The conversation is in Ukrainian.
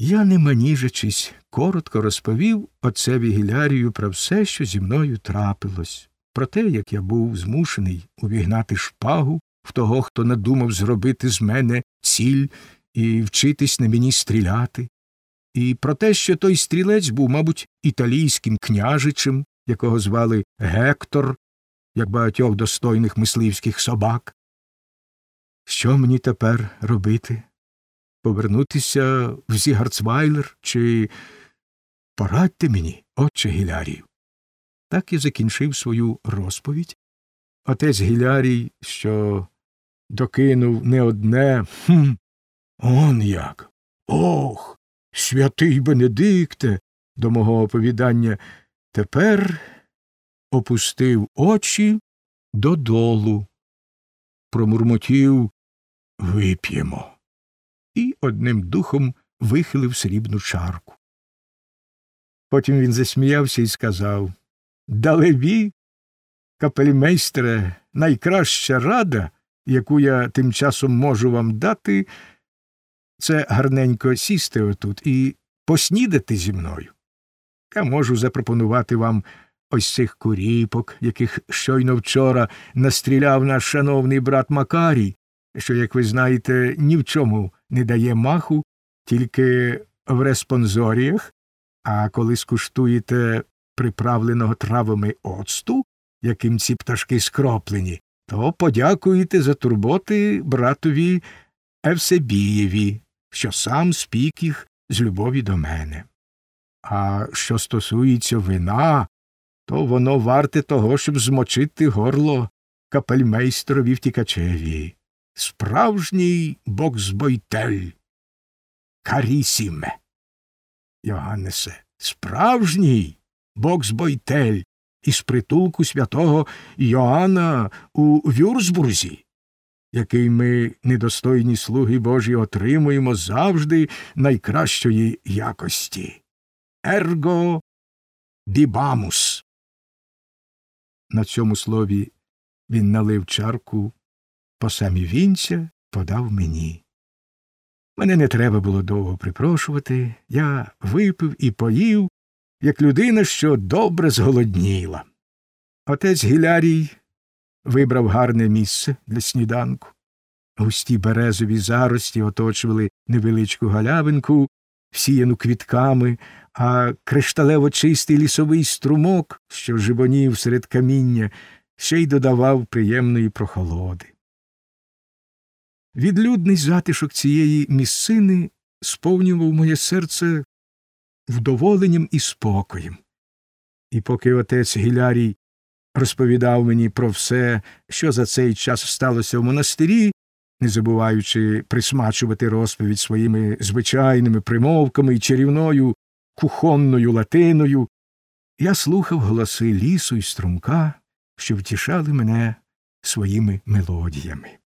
Я, не маніжачись, коротко розповів отцеві Гілярію про все, що зі мною трапилось, про те, як я був змушений увігнати шпагу в того, хто надумав зробити з мене ціль і вчитись на мені стріляти, і про те, що той стрілець був, мабуть, італійським княжичем, якого звали Гектор, як багатьох достойних мисливських собак. Що мені тепер робити? Повернутися в Зігарцвайлер чи порадьте мені, отче Гілярію. Так і закінчив свою розповідь. Отець Гілярій, що докинув не одне хм, он як. Ох, святий Бенедикте, до мого оповідання, тепер опустив очі додолу, промурмотів вип'ємо одним духом вихилив срібну чарку. Потім він засміявся і сказав Далебі, капельмейстре, найкраща рада, яку я тим часом можу вам дати, це гарненько сісти отут і поснідати зі мною. Я можу запропонувати вам ось цих куріпок, яких щойно вчора настріляв наш шановний брат Макарій, що, як ви знаєте, ні в чому не дає маху, тільки в респонзоріях, а коли скуштуєте приправленого травами оцту, яким ці пташки скроплені, то подякуєте за турботи братові Евсебієві, що сам спік їх з любові до мене. А що стосується вина, то воно варте того, щоб змочити горло капельмейстрові втікачеві. Справжній боксбойтель. Карісіме. Йоганнесе, справжній боксбойтель із притулку святого Йоанна у Вюрсбурзі, який ми, недостойні слуги Божі, отримуємо завжди найкращої якості. Ерго дібамус. На цьому слові він налив чарку по самі вінця подав мені. Мене не треба було довго припрошувати, я випив і поїв, як людина, що добре зголодніла. Отець Гілярій вибрав гарне місце для сніданку. Густі березові зарості оточували невеличку галявинку, всіяну квітками, а кришталево чистий лісовий струмок, що живонів серед каміння, ще й додавав приємної прохолоди. Відлюдний затишок цієї місцини сповнював моє серце вдоволенням і спокоєм. І поки отець Гілярій розповідав мені про все, що за цей час сталося в монастирі, не забуваючи присмачувати розповідь своїми звичайними примовками і чарівною кухонною латиною, я слухав голоси лісу і струмка, що втішали мене своїми мелодіями.